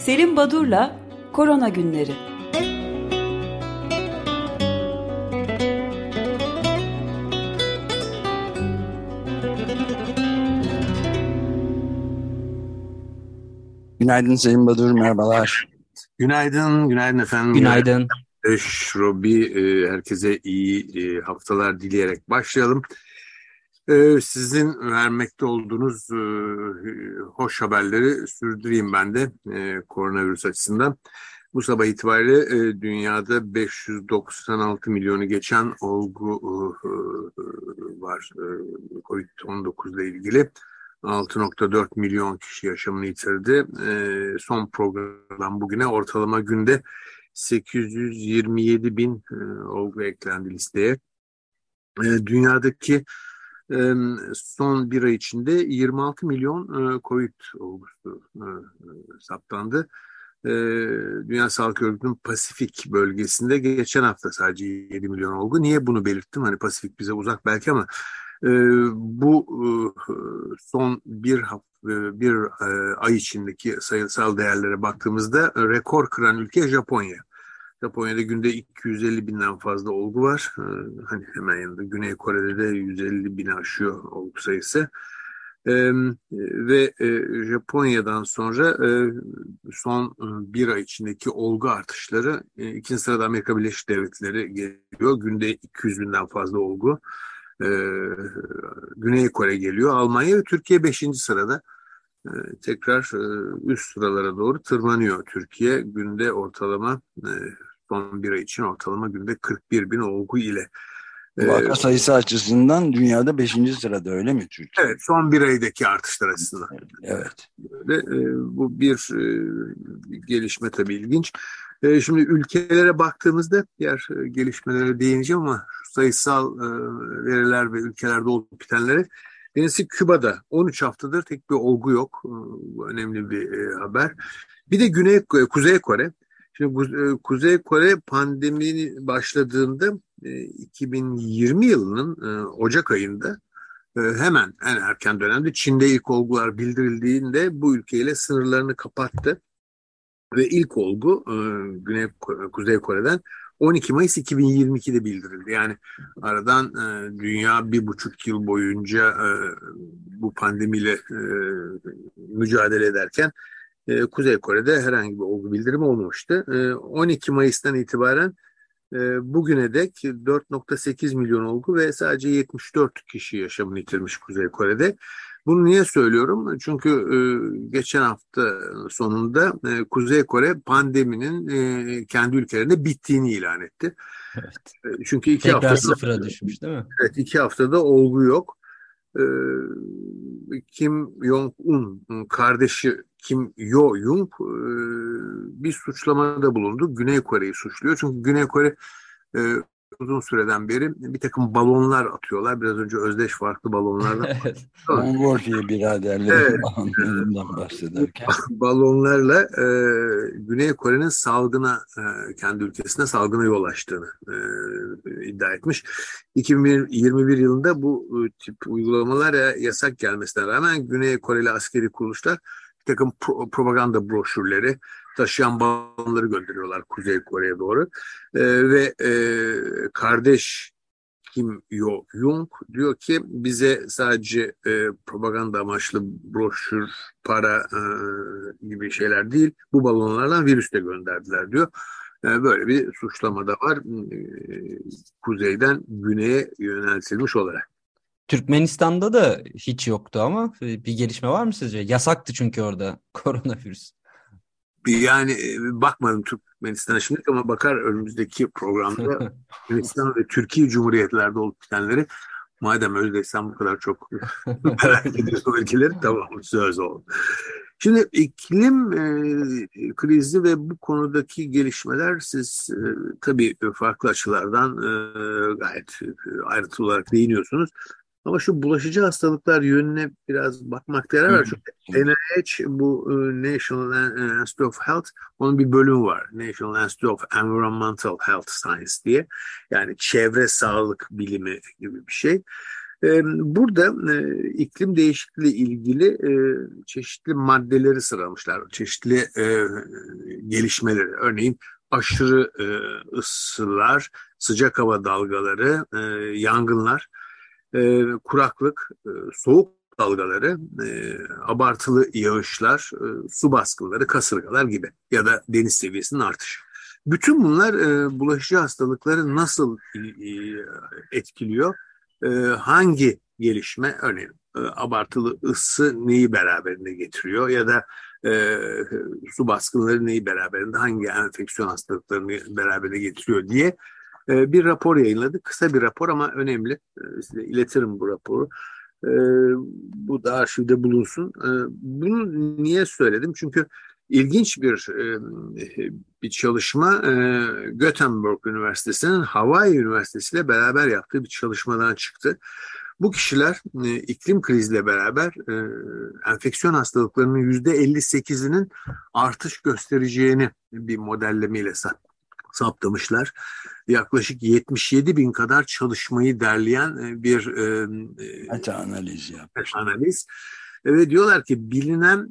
Selim Badur'la Korona Günleri. Günaydın Selim Badur, merhabalar. Günaydın, günaydın efendim. Günaydın. Robi, e, herkese iyi e, haftalar dileyerek başlayalım. E, sizin vermekte olduğunuz hoş haberleri sürdüreyim ben de koronavirüs açısından. Bu sabah itibariyle dünyada 596 milyonu geçen olgu var COVID-19 ile ilgili. 6.4 milyon kişi yaşamını yitirdi. son program bugüne ortalama günde 827 bin e, olgu eklendi listeye. E, dünyadaki e, son bir ay içinde 26 milyon e, COVID olgusu e, saptandı. E, Dünya Sağlık Örgütü'nün Pasifik bölgesinde geçen hafta sadece 7 milyon olgu. Niye bunu belirttim? Hani Pasifik bize uzak belki ama bu son bir hafta bir ay içindeki sayısal değerlere baktığımızda rekor kıran ülke Japonya. Japonya'da günde 250 binden fazla olgu var. E, hani hemen yanında Güney Kore'de de 150 bini aşıyor olgu sayısı. ve Japonya'dan sonra son bir ay içindeki olgu artışları ikinci sırada Amerika Birleşik Devletleri geliyor. Günde 200 binden fazla olgu. Güney Kore geliyor. Almanya ve Türkiye 5. sırada. Ee, tekrar e, üst sıralara doğru tırmanıyor Türkiye. Günde ortalama e, son bir ay için ortalama günde 41 bin olgu ile. Ee, Vaka sayısı açısından dünyada 5. sırada öyle mi Türkiye? Evet son bir aydaki artışlar açısından. Evet. Ve, e, bu bir gelişme tabii ilginç. şimdi ülkelere baktığımızda diğer gelişmelere değineceğim ama sayısal veriler ve ülkelerde olup bitenlere Birincisi Küba'da 13 haftadır tek bir olgu yok. Bu önemli bir e, haber. Bir de Güney Kuzey Kore. Şimdi e, Kuzey Kore pandemi başladığında 2020 e, yılının Ocak ayında hemen en erken dönemde Çin'de ilk olgular bildirildiğinde bu ülkeyle sınırlarını kapattı. Ve ilk olgu Güney Kuzey Kore'den 12 Mayıs 2022'de bildirildi. Yani aradan e, dünya bir buçuk yıl boyunca e, bu pandemiyle e, mücadele ederken e, Kuzey Kore'de herhangi bir olgu bildirimi olmamıştı. E, 12 Mayıs'tan itibaren e, bugüne dek 4.8 milyon olgu ve sadece 74 kişi yaşamını yitirmiş Kuzey Kore'de. Bunu niye söylüyorum? Çünkü e, geçen hafta sonunda e, Kuzey Kore pandeminin e, kendi ülkelerinde bittiğini ilan etti. Evet. E, çünkü iki Tekrar haftada, sıfıra düşmüş değil mi? Evet iki haftada olgu yok. E, Kim Jong-un kardeşi Kim Yo-jung e, bir suçlamada bulundu. Güney Kore'yi suçluyor. Çünkü Güney Kore e, uzun süreden beri bir takım balonlar atıyorlar. Biraz önce Özdeş farklı balonlardan. evet. Mongolfiye biraderleri evet. balonlarından bahsederken. Balonlarla e, Güney Kore'nin salgına, e, kendi ülkesine salgına yol açtığını e, iddia etmiş. 2021 yılında bu tip uygulamalar yasak gelmesine rağmen Güney Koreli askeri kuruluşlar takım pro propaganda broşürleri, taşıyan balonları gönderiyorlar Kuzey Kore'ye doğru. E, ve e, kardeş Kim Yo Jung diyor ki bize sadece e, propaganda amaçlı broşür, para e, gibi şeyler değil, bu balonlarla virüs de gönderdiler diyor. E, böyle bir suçlama da var e, kuzeyden güneye yöneltilmiş olarak. Türkmenistan'da da hiç yoktu ama bir gelişme var mı sizce? Yasaktı çünkü orada koronavirüs. Yani e, bakmadım Türkmenistan'a şimdi ama bakar önümüzdeki programda Türkmenistan ve Türkiye Cumhuriyetlerde olup bitenleri madem sen bu kadar çok merak ediyorsun ülkeleri tamam söz oldu. Şimdi iklim e, krizi ve bu konudaki gelişmeler siz e, tabii farklı açılardan e, gayet e, ayrıntılı olarak değiniyorsunuz. Ama şu bulaşıcı hastalıklar yönüne biraz bakmakta yarar var. Çünkü NIH bu e, National Institute of Health onun bir bölümü var. National Institute of Environmental Health Science diye. Yani çevre sağlık bilimi gibi bir şey. Burada iklim değişikliği ilgili çeşitli maddeleri sıralamışlar, çeşitli gelişmeleri. Örneğin aşırı ısılar, sıcak hava dalgaları, yangınlar, kuraklık, soğuk dalgaları, abartılı yağışlar, su baskınları, kasırgalar gibi ya da deniz seviyesinin artışı. Bütün bunlar bulaşıcı hastalıkları nasıl etkiliyor? e, hangi gelişme örneğin e, abartılı ısı neyi beraberinde getiriyor ya da e, su baskınları neyi beraberinde hangi enfeksiyon hastalıklarını beraberinde getiriyor diye e, bir rapor yayınladı. Kısa bir rapor ama önemli. E, size iletirim bu raporu. E, bu da arşivde bulunsun. E, bunu niye söyledim? Çünkü ilginç bir e, bir çalışma e, Göteborg Üniversitesi'nin Hawaii Üniversitesi ile beraber yaptığı bir çalışmadan çıktı. Bu kişiler e, iklim kriziyle beraber enfeksiyon hastalıklarının yüzde 58'inin artış göstereceğini bir modellemeyle saptamışlar. Yaklaşık 77 bin kadar çalışmayı derleyen bir meta analiz yapmış. Analiz. Ve diyorlar ki bilinen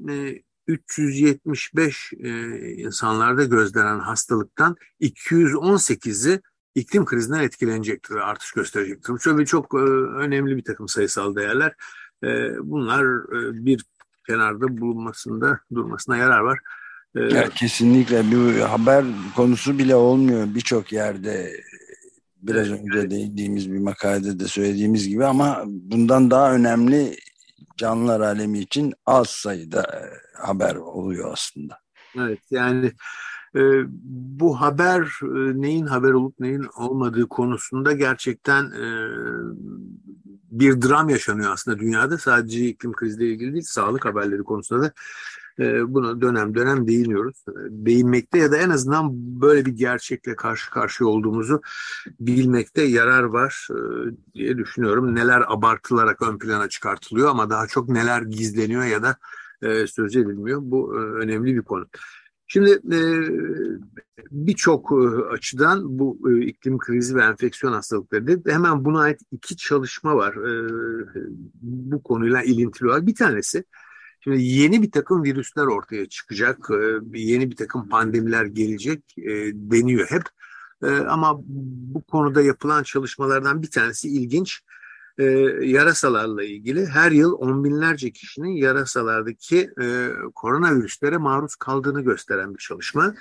375 e, insanlarda gözlenen hastalıktan 218'i iklim krizinden etkilenecektir artış gösterecektir. Şöyle çok e, önemli bir takım sayısal değerler. E, bunlar e, bir kenarda bulunmasında durmasına yarar var. E, ya, kesinlikle bir haber konusu bile olmuyor birçok yerde biraz evet, önce evet. değindiğimiz bir makalede de söylediğimiz gibi ama bundan daha önemli canlılar alemi için az sayıda e, haber oluyor aslında. Evet yani e, bu haber e, neyin haber olup neyin olmadığı konusunda gerçekten e, bir dram yaşanıyor aslında dünyada. Sadece iklim kriziyle ilgili değil, sağlık haberleri konusunda da buna dönem dönem değiniyoruz. E, değinmekte ya da en azından böyle bir gerçekle karşı karşıya olduğumuzu bilmekte yarar var e, diye düşünüyorum. Neler abartılarak ön plana çıkartılıyor ama daha çok neler gizleniyor ya da söz edilmiyor. Bu önemli bir konu. Şimdi birçok açıdan bu iklim krizi ve enfeksiyon hastalıkları hemen buna ait iki çalışma var bu konuyla ilintili olarak. Bir tanesi Şimdi yeni bir takım virüsler ortaya çıkacak, e, yeni bir takım pandemiler gelecek e, deniyor hep. E, ama bu konuda yapılan çalışmalardan bir tanesi ilginç. Yarasalarla ilgili her yıl on binlerce kişinin yarasalardaki koronavirüslere maruz kaldığını gösteren bir çalışma.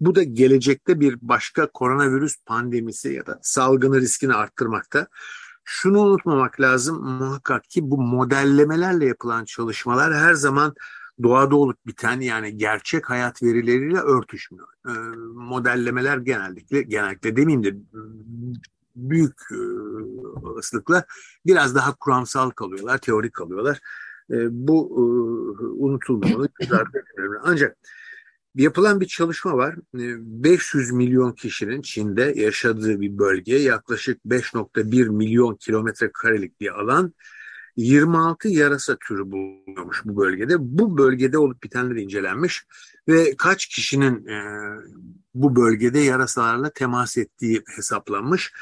Bu da gelecekte bir başka koronavirüs pandemisi ya da salgını riskini arttırmakta. Şunu unutmamak lazım muhakkak ki bu modellemelerle yapılan çalışmalar her zaman doğada olup biten yani gerçek hayat verileriyle örtüşmüyor. E, modellemeler genellikle genellikle demeyeyim de büyük e, ıslıkla biraz daha kuramsal kalıyorlar, teorik kalıyorlar. E, bu e, unutulmamalı. Ancak Yapılan bir çalışma var. 500 ee, milyon kişinin Çin'de yaşadığı bir bölge, yaklaşık 5.1 milyon kilometre karelik bir alan. 26 yarasa türü bulunuyormuş bu bölgede. Bu bölgede olup bitenler incelenmiş ve kaç kişinin e, bu bölgede yarasalarla temas ettiği hesaplanmış.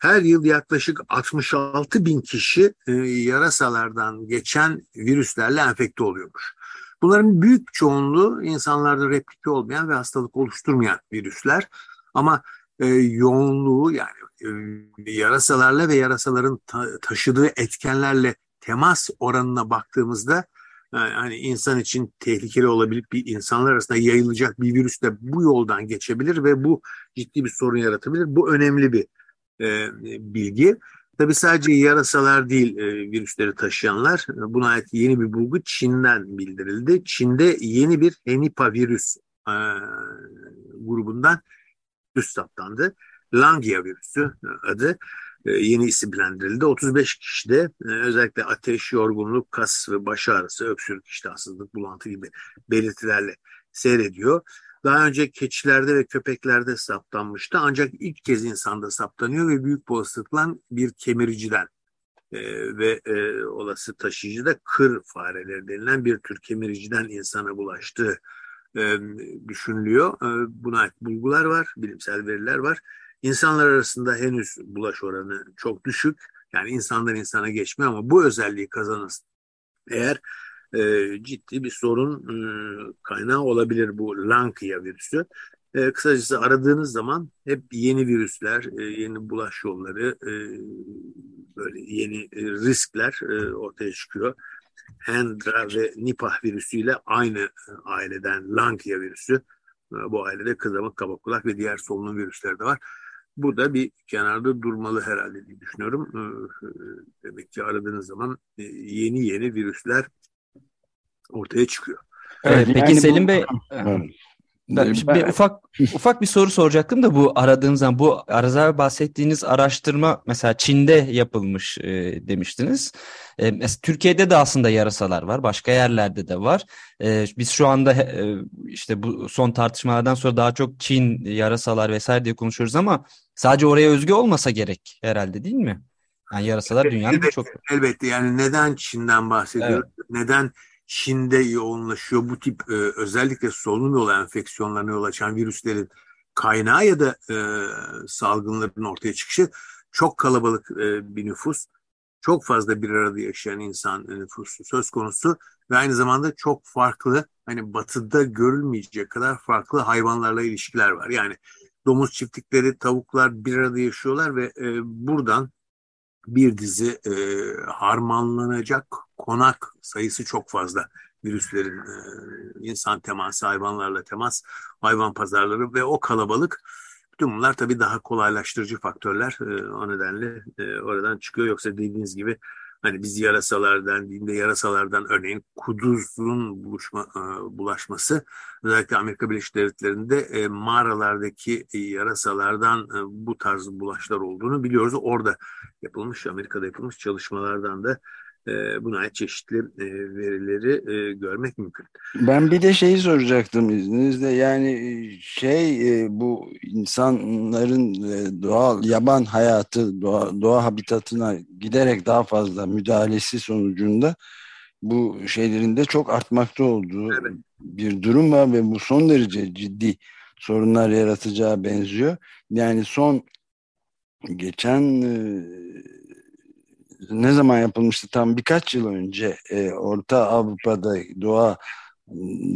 Her yıl yaklaşık 66 bin kişi e, yarasalardan geçen virüslerle enfekte oluyormuş. Bunların büyük çoğunluğu insanlarda replike olmayan ve hastalık oluşturmayan virüsler. Ama e, yoğunluğu yani e, yarasalarla ve yarasaların ta- taşıdığı etkenlerle temas oranına baktığımızda yani insan için tehlikeli olabilir bir insanlar arasında yayılacak bir virüs de bu yoldan geçebilir ve bu ciddi bir sorun yaratabilir. Bu önemli bir e, bilgi. Tabii sadece yarasalar değil e, virüsleri taşıyanlar. Buna ait yeni bir bulgu Çin'den bildirildi. Çin'de yeni bir Henipa virüs e, grubundan virüs saptandı. Langia virüsü adı e, yeni isimlendirildi. 35 kişide e, özellikle ateş, yorgunluk, kas ve baş ağrısı, öksürük, iştahsızlık, bulantı gibi belirtilerle seyrediyor. Daha önce keçilerde ve köpeklerde saptanmıştı ancak ilk kez insanda saptanıyor ve büyük olasılıkla bir kemiriciden e, ve e, olası taşıyıcı da kır fareleri denilen bir tür kemiriciden insana bulaştığı e, düşünülüyor. E, buna ait bulgular var, bilimsel veriler var. İnsanlar arasında henüz bulaş oranı çok düşük. Yani insandan insana geçmiyor ama bu özelliği kazanırsa eğer e, ciddi bir sorun e, kaynağı olabilir bu Lankia virüsü. E, kısacası aradığınız zaman hep yeni virüsler, e, yeni bulaş yolları, e, böyle yeni e, riskler e, ortaya çıkıyor. Hendra ve Nipah virüsüyle aynı e, aileden Lankia virüsü. E, bu ailede kızamık, kabak ve diğer solunum virüsleri de var. Bu da bir kenarda durmalı herhalde diye düşünüyorum. E, demek ki aradığınız zaman yeni yeni virüsler ortaya çıkıyor. Evet, evet peki Selim bu... Bey... Evet. Ben, ben, bir ufak ufak bir soru soracaktım da bu aradığınız zaman bu Araz bahsettiğiniz araştırma mesela Çin'de yapılmış e, demiştiniz. E, mesela Türkiye'de de aslında yarasalar var, başka yerlerde de var. E, biz şu anda e, işte bu son tartışmalardan sonra daha çok Çin yarasalar vesaire diye konuşuyoruz ama sadece oraya özgü olmasa gerek herhalde değil mi? Yani yarasalar dünyanın elbette, çok elbette yani neden Çin'den bahsediyoruz? Evet. Neden Çin'de yoğunlaşıyor. Bu tip e, özellikle solunum yolu enfeksiyonlarına yol açan virüslerin kaynağı ya da e, salgınların ortaya çıkışı çok kalabalık e, bir nüfus. Çok fazla bir arada yaşayan insan nüfusu söz konusu ve aynı zamanda çok farklı hani batıda görülmeyecek kadar farklı hayvanlarla ilişkiler var. Yani domuz çiftlikleri, tavuklar bir arada yaşıyorlar ve e, buradan bir dizi e, harmanlanacak konak sayısı çok fazla. Virüslerin e, insan teması, hayvanlarla temas, hayvan pazarları ve o kalabalık bütün bunlar tabii daha kolaylaştırıcı faktörler. E, o nedenle e, oradan çıkıyor. Yoksa dediğiniz gibi hani biz yarasalardan, dinde yarasalardan örneğin kuduzun buluşma, e, bulaşması özellikle Amerika Birleşik Devletleri'nde e, mağaralardaki e, yarasalardan e, bu tarz bulaşlar olduğunu biliyoruz. Orada yapılmış, Amerika'da yapılmış çalışmalardan da buna ait çeşitli e, verileri e, görmek mümkün. Ben bir de şeyi soracaktım izninizle yani e, şey bu insanların doğal yaban hayatı doğa, doğa habitatına giderek daha fazla müdahalesi sonucunda bu şeylerin de çok artmakta olduğu evet. bir durum var ve bu son derece ciddi sorunlar yaratacağı benziyor. Yani son geçen ne zaman yapılmıştı tam birkaç yıl önce e, Orta Avrupa'da doğa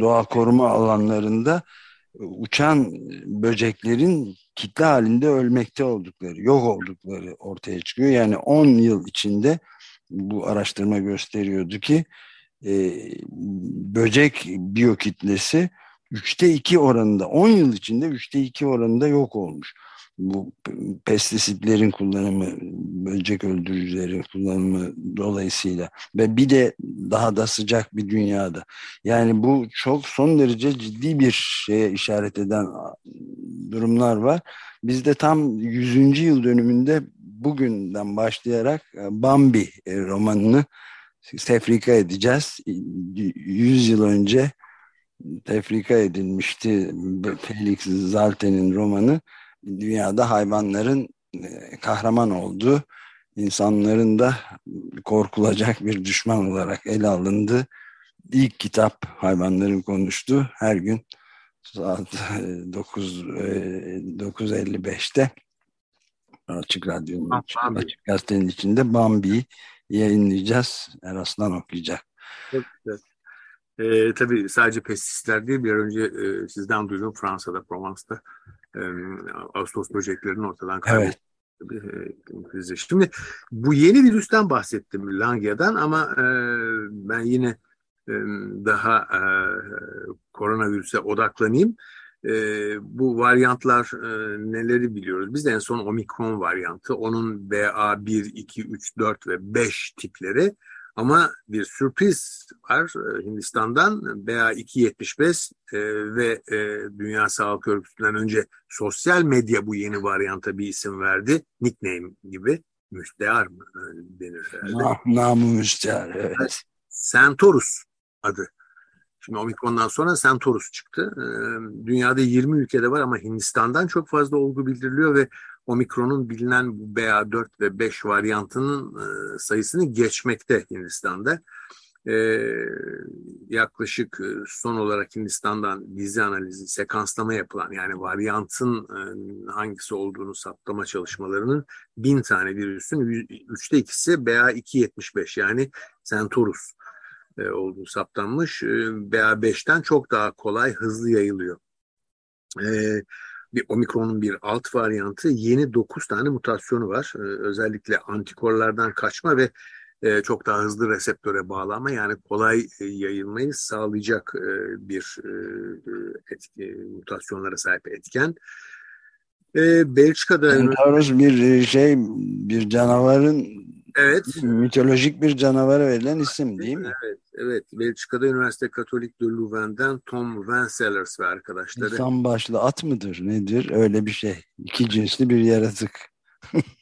doğa koruma alanlarında uçan böceklerin kitle halinde ölmekte oldukları, yok oldukları ortaya çıkıyor. Yani 10 yıl içinde bu araştırma gösteriyordu ki e, böcek biyokitlesi üçte iki oranında 10 yıl içinde üçte iki oranında yok olmuş bu pestisitlerin kullanımı, böcek öldürücülerin kullanımı dolayısıyla ve bir de daha da sıcak bir dünyada. Yani bu çok son derece ciddi bir şeye işaret eden durumlar var. Biz de tam 100. yıl dönümünde bugünden başlayarak e, Bambi e, romanını tefrika edeceğiz. 100 yıl önce tefrika edilmişti Felix Zalte'nin romanı dünyada hayvanların kahraman olduğu, insanların da korkulacak bir düşman olarak ele alındı. İlk kitap hayvanların konuştu. Her gün saat 9 e, 9.55'te e, Açık Radyo'nun açık, açık gazetenin içinde Bambi'yi yayınlayacağız. Eraslan okuyacak. E, tabii sadece pestisler değil bir önce e, sizden duydum Fransa'da, Provence'da e, Ağustos böceklerinin ortadan kaybolduğu. Evet. Şimdi bu yeni virüsten bahsettim Langia'dan ama e, ben yine e, daha e, koronavirüse odaklanayım. E, bu varyantlar e, neleri biliyoruz? Biz en son omikron varyantı, onun BA1, 2, 3, 4 ve 5 tipleri ama bir sürpriz var e, Hindistan'dan BA275 e, ve e, Dünya Sağlık Örgütü'nden önce sosyal medya bu yeni varyanta bir isim verdi. Nickname gibi. Müstehar mı e, denir herhalde? Na, namı müstehar evet. Centaurus adı. Şimdi Omikron'dan sonra Centaurus çıktı. E, dünyada 20 ülkede var ama Hindistan'dan çok fazla olgu bildiriliyor ve Omikron'un bilinen bu BA4 ve 5 varyantının e, sayısını geçmekte Hindistan'da. e, yaklaşık e, son olarak Hindistan'dan dizi analizi, sekanslama yapılan yani varyantın e, hangisi olduğunu saptama çalışmalarının bin tane virüsün üçte ikisi BA275 yani Centaurus e, olduğu saptanmış. E, BA5'ten çok daha kolay, hızlı yayılıyor. E, bir omikronun bir alt varyantı yeni 9 tane mutasyonu var. E, özellikle antikorlardan kaçma ve e, çok daha hızlı reseptöre bağlanma yani kolay e, yayılmayı sağlayacak e, bir e, etki, mutasyonlara sahip etken. E, Belçika'da... Centaurus bir şey, bir canavarın Evet. Mitolojik bir canavara verilen isim değil mi? Evet, evet. Belçika'da Üniversite Katolik de Louvain'den Tom Vansellers ve arkadaşları. İnsan başlı at mıdır nedir? Öyle bir şey. İki cinsli bir yaratık.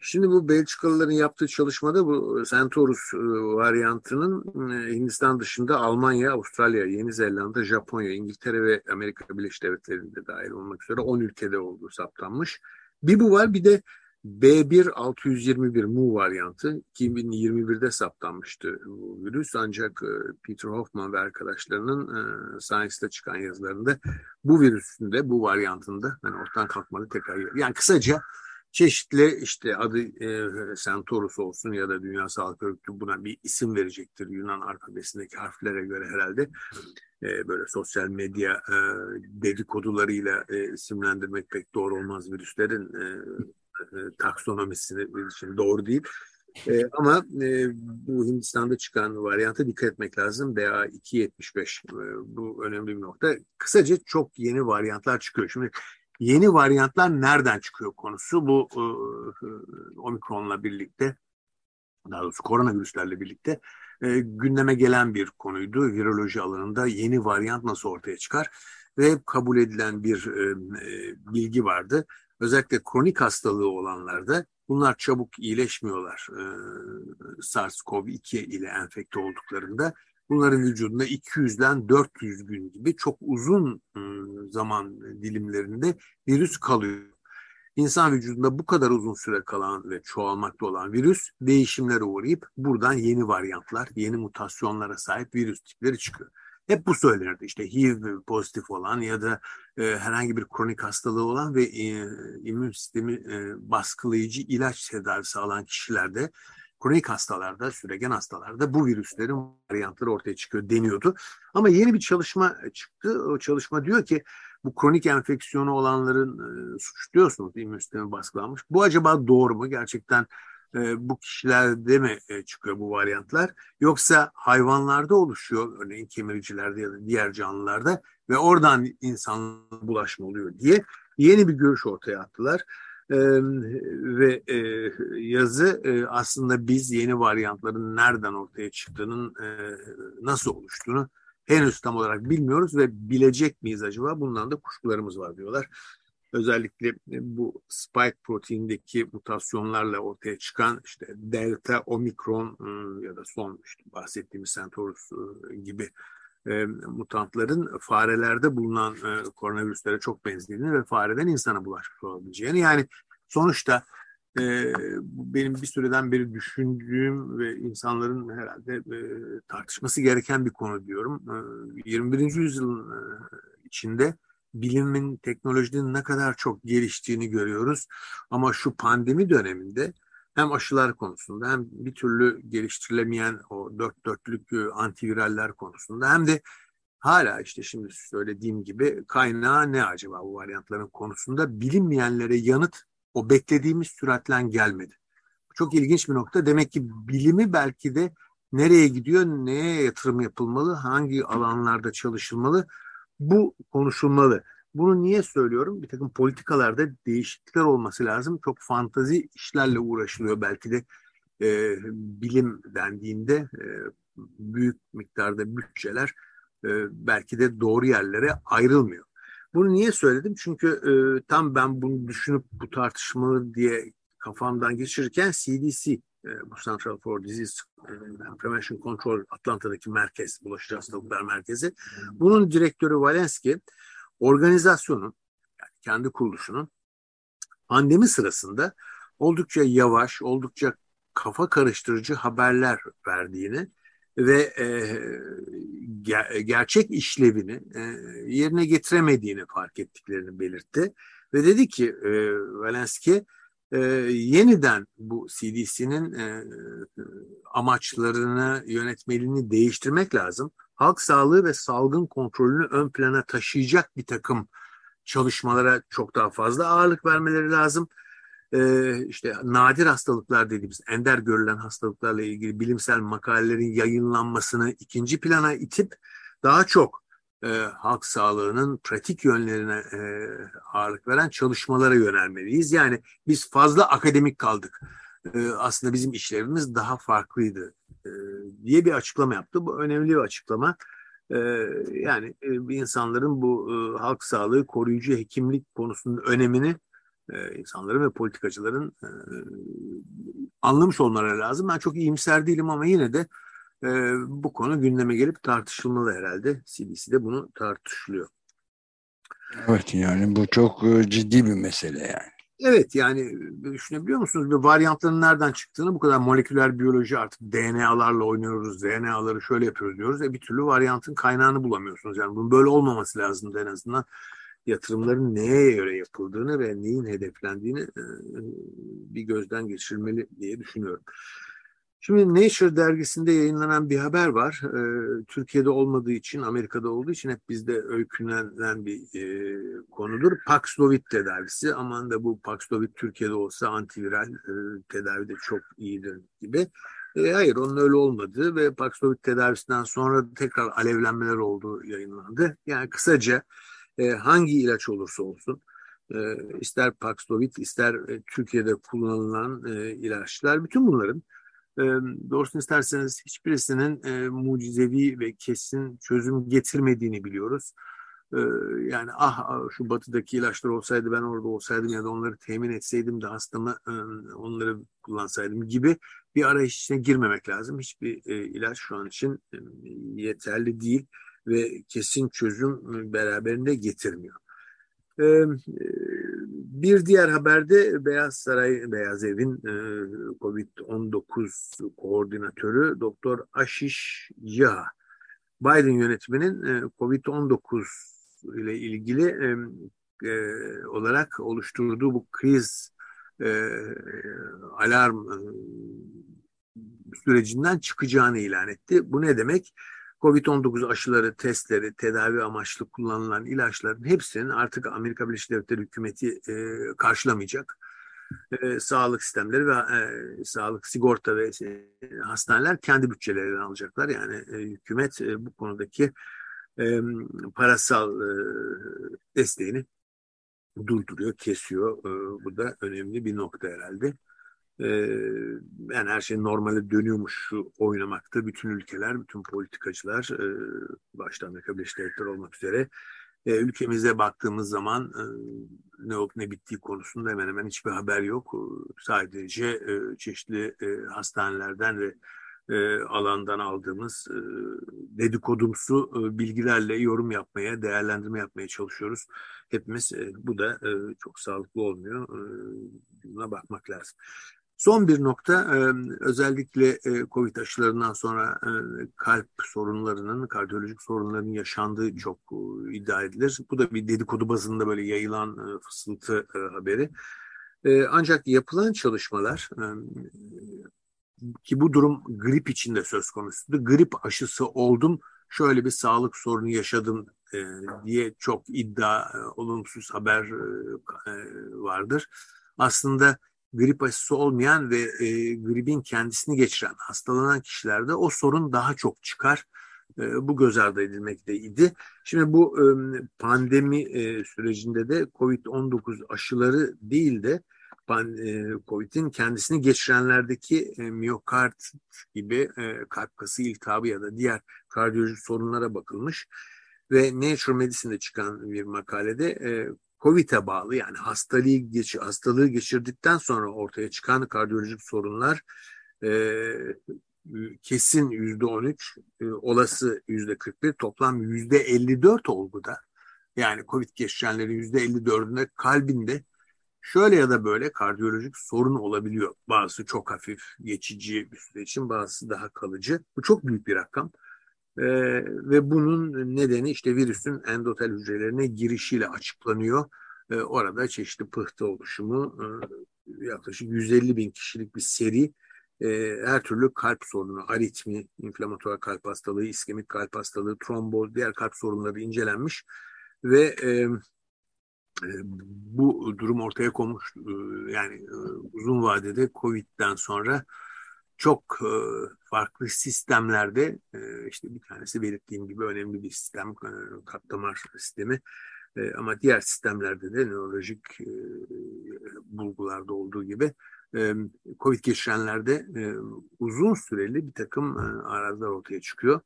Şimdi bu Belçikalıların yaptığı çalışmada bu Centaurus e, varyantının e, Hindistan dışında Almanya, Avustralya, Yeni Zelanda, Japonya, İngiltere ve Amerika Birleşik Devletleri'nde dahil olmak üzere 10 ülkede olduğu saptanmış. Bir bu var bir de B1-621 mu varyantı 2021'de saptanmıştı bu virüs. Ancak e, Peter Hoffman ve arkadaşlarının e, Science'da çıkan yazılarında bu virüsün de bu varyantında hani ortadan kalkmadı tekrar yani kısaca çeşitli işte adı e, Centaurus olsun ya da Dünya Sağlık Örgütü buna bir isim verecektir. Yunan alfabesindeki harflere göre herhalde e, böyle sosyal medya e, dedikodularıyla e, isimlendirmek pek doğru olmaz virüslerin e, taksonomisini için doğru değil. E, ama e, bu Hindistan'da çıkan varyanta dikkat etmek lazım. BA275 e, bu önemli bir nokta. Kısaca çok yeni varyantlar çıkıyor. Şimdi yeni varyantlar nereden çıkıyor konusu bu e, e omikronla birlikte daha doğrusu koronavirüslerle birlikte e, gündeme gelen bir konuydu. Viroloji alanında yeni varyant nasıl ortaya çıkar ve kabul edilen bir e, e, bilgi vardı özellikle kronik hastalığı olanlarda bunlar çabuk iyileşmiyorlar. Ee, SARS-CoV-2 ile enfekte olduklarında bunların vücudunda 200'den 400 gün gibi çok uzun ıı, zaman dilimlerinde virüs kalıyor. İnsan vücudunda bu kadar uzun süre kalan ve çoğalmakta olan virüs değişimlere uğrayıp buradan yeni varyantlar, yeni mutasyonlara sahip virüs tipleri çıkıyor. Hep bu söylenirdi işte HIV pozitif olan ya da e, herhangi bir kronik hastalığı olan ve e, immün sistemi e, baskılayıcı ilaç tedavisi alan kişilerde kronik hastalarda, süregen hastalarda bu virüslerin varyantları ortaya çıkıyor deniyordu. Ama yeni bir çalışma çıktı. O çalışma diyor ki bu kronik enfeksiyonu olanların e, suçluyorsunuz immün sistemi baskılanmış. Bu acaba doğru mu? Gerçekten e, bu kişilerde mi e, çıkıyor bu varyantlar? Yoksa hayvanlarda oluşuyor örneğin kemiricilerde ya da diğer canlılarda ve oradan insan bulaşma oluyor diye yeni bir görüş ortaya attılar. Ee, ve e, yazı e, aslında biz yeni varyantların nereden ortaya çıktığının e, nasıl oluştuğunu henüz tam olarak bilmiyoruz ve bilecek miyiz acaba? Bundan da kuşkularımız var diyorlar özellikle bu spike proteindeki mutasyonlarla ortaya çıkan işte delta, omikron ya da son işte bahsettiğimiz Centaurus gibi e, mutantların farelerde bulunan e, koronavirüslere çok benzediğini ve fareden insana bulaşmış olabileceğini yani sonuçta e, benim bir süreden beri düşündüğüm ve insanların herhalde e, tartışması gereken bir konu diyorum. E, 21. yüzyılın e, içinde bilimin, teknolojinin ne kadar çok geliştiğini görüyoruz. Ama şu pandemi döneminde hem aşılar konusunda hem bir türlü geliştirilemeyen o dört dörtlük e, antiviraller konusunda hem de hala işte şimdi söylediğim gibi kaynağı ne acaba bu varyantların konusunda bilinmeyenlere yanıt o beklediğimiz süratle gelmedi. Çok ilginç bir nokta. Demek ki bilimi belki de nereye gidiyor, neye yatırım yapılmalı, hangi alanlarda çalışılmalı bu konuşulmalı. Bunu niye söylüyorum? Bir takım politikalarda değişiklikler olması lazım. Çok fantazi işlerle uğraşılıyor belki de e, bilim dendiğinde e, büyük miktarda bütçeler e, belki de doğru yerlere ayrılmıyor. Bunu niye söyledim? Çünkü e, tam ben bunu düşünüp bu tartışmalı diye kafamdan geçirirken CDC, bu Central for Disease e, Prevention Control Atlanta'daki merkez, bulaşıcı hastalıklar merkezi. Bunun direktörü Valenski organizasyonun, yani kendi kuruluşunun pandemi sırasında oldukça yavaş, oldukça kafa karıştırıcı haberler verdiğini ve e, ger gerçek işlevini e, yerine getiremediğini fark ettiklerini belirtti. Ve dedi ki e, Valenski e, yeniden bu CDC'nin e, amaçlarını, yönetmeliğini değiştirmek lazım. Halk sağlığı ve salgın kontrolünü ön plana taşıyacak bir takım çalışmalara çok daha fazla ağırlık vermeleri lazım. Ee, işte nadir hastalıklar dediğimiz ender görülen hastalıklarla ilgili bilimsel makalelerin yayınlanmasını ikinci plana itip daha çok e, halk sağlığının pratik yönlerine e, ağırlık veren çalışmalara yönelmeliyiz. Yani biz fazla akademik kaldık. E, aslında bizim işlerimiz daha farklıydı e, diye bir açıklama yaptı. Bu önemli bir açıklama. E, yani e, insanların bu e, halk sağlığı koruyucu hekimlik konusunun önemini e, insanların ve politikacıların e, anlamış olmaları lazım. Ben çok iyimser değilim ama yine de e, bu konu gündeme gelip tartışılmalı herhalde. CDC'de bunu tartışılıyor. Evet yani bu çok e, ciddi bir mesele yani. Evet yani düşünebiliyor musunuz? Bir varyantların nereden çıktığını bu kadar moleküler biyoloji artık DNA'larla oynuyoruz, DNA'ları şöyle yapıyoruz diyoruz. E bir türlü varyantın kaynağını bulamıyorsunuz. Yani bunun böyle olmaması lazım en azından yatırımların neye göre yapıldığını ve neyin hedeflendiğini e, bir gözden geçirmeli diye düşünüyorum. Şimdi Nature dergisinde yayınlanan bir haber var. E, Türkiye'de olmadığı için, Amerika'da olduğu için hep bizde öykünlenen bir e, konudur. Paxlovid tedavisi. Aman da bu Paxlovid Türkiye'de olsa antiviral e, tedavi de çok iyidir gibi. E, hayır onun öyle olmadığı ve Paxlovid tedavisinden sonra tekrar alevlenmeler olduğu yayınlandı. Yani kısaca e, hangi ilaç olursa olsun e, ister Paxlovid ister e, Türkiye'de kullanılan e, ilaçlar bütün bunların e, doğrusunu isterseniz hiçbirisinin e, mucizevi ve kesin çözüm getirmediğini biliyoruz. E, yani ah, ah şu batıdaki ilaçlar olsaydı ben orada olsaydım ya da onları temin etseydim de hastamı e, onları kullansaydım gibi bir arayış içine girmemek lazım. Hiçbir e, ilaç şu an için e, yeterli değil ve kesin çözüm beraberinde getirmiyor. Bir diğer haberde Beyaz Saray, Beyaz Ev'in COVID-19 koordinatörü Doktor Ashish Jha, Biden yönetiminin COVID-19 ile ilgili olarak oluşturduğu bu kriz alarm sürecinden çıkacağını ilan etti. Bu ne demek? Covid-19 aşıları, testleri, tedavi amaçlı kullanılan ilaçların hepsinin artık Amerika Birleşik Devletleri hükümeti e, karşılamayacak. E, sağlık sistemleri ve e, sağlık sigorta ve e, hastaneler kendi bütçelerinden alacaklar. Yani e, hükümet e, bu konudaki e, parasal e, desteğini durduruyor, kesiyor. E, bu da önemli bir nokta herhalde e, yani her şey normale dönüyormuş oynamakta bütün ülkeler, bütün politikacılar e, başta Amerika Birleşik Devletleri olmak üzere e, ülkemize baktığımız zaman e, ne olup ne bittiği konusunda hemen hemen hiçbir haber yok. Sadece e, çeşitli e, hastanelerden ve e, alandan aldığımız e, dedikodumsu e, bilgilerle yorum yapmaya, değerlendirme yapmaya çalışıyoruz. Hepimiz e, bu da e, çok sağlıklı olmuyor. E, buna bakmak lazım. Son bir nokta özellikle COVID aşılarından sonra kalp sorunlarının, kardiyolojik sorunların yaşandığı çok iddia edilir. Bu da bir dedikodu bazında böyle yayılan fısıltı haberi. Ancak yapılan çalışmalar ki bu durum grip içinde söz konusuydu. Grip aşısı oldum, şöyle bir sağlık sorunu yaşadım diye çok iddia, olumsuz haber vardır. Aslında grip aşısı olmayan ve e, gripin kendisini geçiren, hastalanan kişilerde o sorun daha çok çıkar. E, bu göz ardı edilmekteydi. Şimdi bu e, pandemi e, sürecinde de COVID-19 aşıları değil de e, COVID'in kendisini geçirenlerdeki e, miyokard gibi e, kalp kası iltihabı ya da diğer kardiyolojik sorunlara bakılmış ve Nature Medicine'de çıkan bir makalede COVID'e bağlı yani hastalığı, geç, hastalığı geçirdikten sonra ortaya çıkan kardiyolojik sorunlar e, kesin yüzde on üç, e, olası yüzde kırk bir, toplam yüzde elli dört olguda yani COVID geçirenlerin yüzde elli dördünde kalbinde şöyle ya da böyle kardiyolojik sorun olabiliyor. Bazısı çok hafif, geçici bir süre için, bazısı daha kalıcı. Bu çok büyük bir rakam. Ee, ve bunun nedeni işte virüsün endotel hücrelerine girişiyle açıklanıyor. Ee, orada çeşitli pıhtı oluşumu, e, yaklaşık 150 bin kişilik bir seri e, her türlü kalp sorunu, aritmi, inflamatuar kalp hastalığı, iskemik kalp hastalığı, tromboz, diğer kalp sorunları incelenmiş ve e, e, bu durum ortaya konmuş. E, yani e, uzun vadede COVID'den sonra çok e, farklı sistemlerde e, işte bir tanesi belirttiğim gibi önemli bir sistem, e, kalp damar sistemi. Ama diğer sistemlerde de nörolojik bulgularda olduğu gibi COVID geçirenlerde uzun süreli bir takım e, ortaya çıkıyor.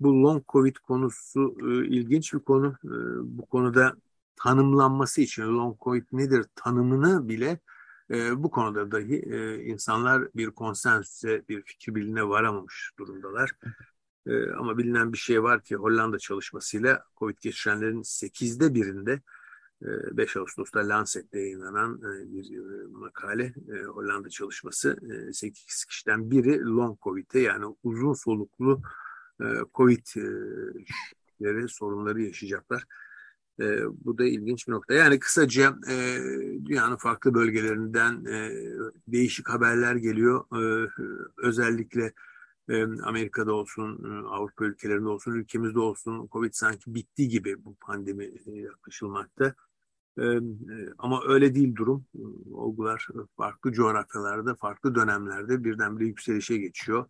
Bu long COVID konusu ilginç bir konu. Bu konuda tanımlanması için long COVID nedir tanımını bile e, bu konuda dahi e, insanlar bir konsensüse, bir fikir birliğine varamamış durumdalar. E, ama bilinen bir şey var ki Hollanda çalışmasıyla COVID geçirenlerin 8'de birinde 5 Ağustos'ta Lancet'te yayınlanan bir makale Hollanda çalışması 8 kişiden biri long covid'e yani uzun soluklu covid'leri sorunları yaşayacaklar. Bu da ilginç bir nokta. Yani kısaca dünyanın farklı bölgelerinden değişik haberler geliyor. Özellikle Amerika'da olsun, Avrupa ülkelerinde olsun, ülkemizde olsun Covid sanki bitti gibi bu pandemi yaklaşılmakta. Ama öyle değil durum. Olgular farklı coğrafyalarda, farklı dönemlerde birdenbire yükselişe geçiyor.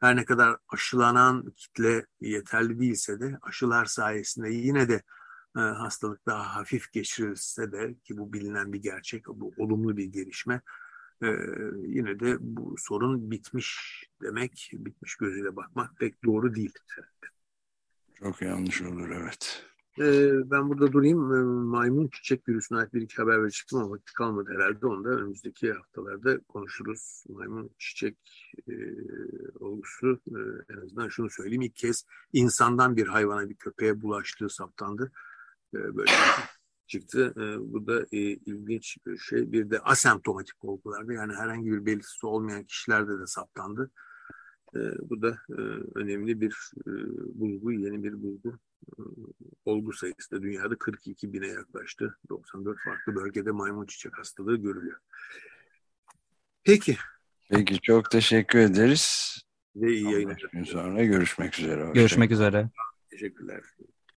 Her ne kadar aşılanan kitle yeterli değilse de aşılar sayesinde yine de hastalık daha hafif geçirilse de ki bu bilinen bir gerçek, bu olumlu bir gelişme yine de bu sorun bitmiş demek, bitmiş gözüyle bakmak pek doğru değil. Çok yanlış olur evet. Ee, ben burada durayım. Maymun çiçek virüsüne ait bir iki haber verecektim ama vakit kalmadı herhalde. Onu da önümüzdeki haftalarda konuşuruz. Maymun çiçek e, olgusu e, en azından şunu söyleyeyim. ilk kez insandan bir hayvana bir köpeğe bulaştığı saptandı. E, böyle çıktı. E, bu da e, ilginç bir şey. Bir de asemptomatik olgularda yani herhangi bir belirtisi olmayan kişilerde de saptandı. Bu da önemli bir bulgu, yeni bir bulgu. Olgu sayısı da dünyada 42 bine yaklaştı. 94 farklı bölgede maymun çiçek hastalığı görülüyor. Peki. Peki çok teşekkür ederiz. Ve iyi yayınlar. Sonra görüşmek üzere. Görüşmek üzere. Teşekkürler.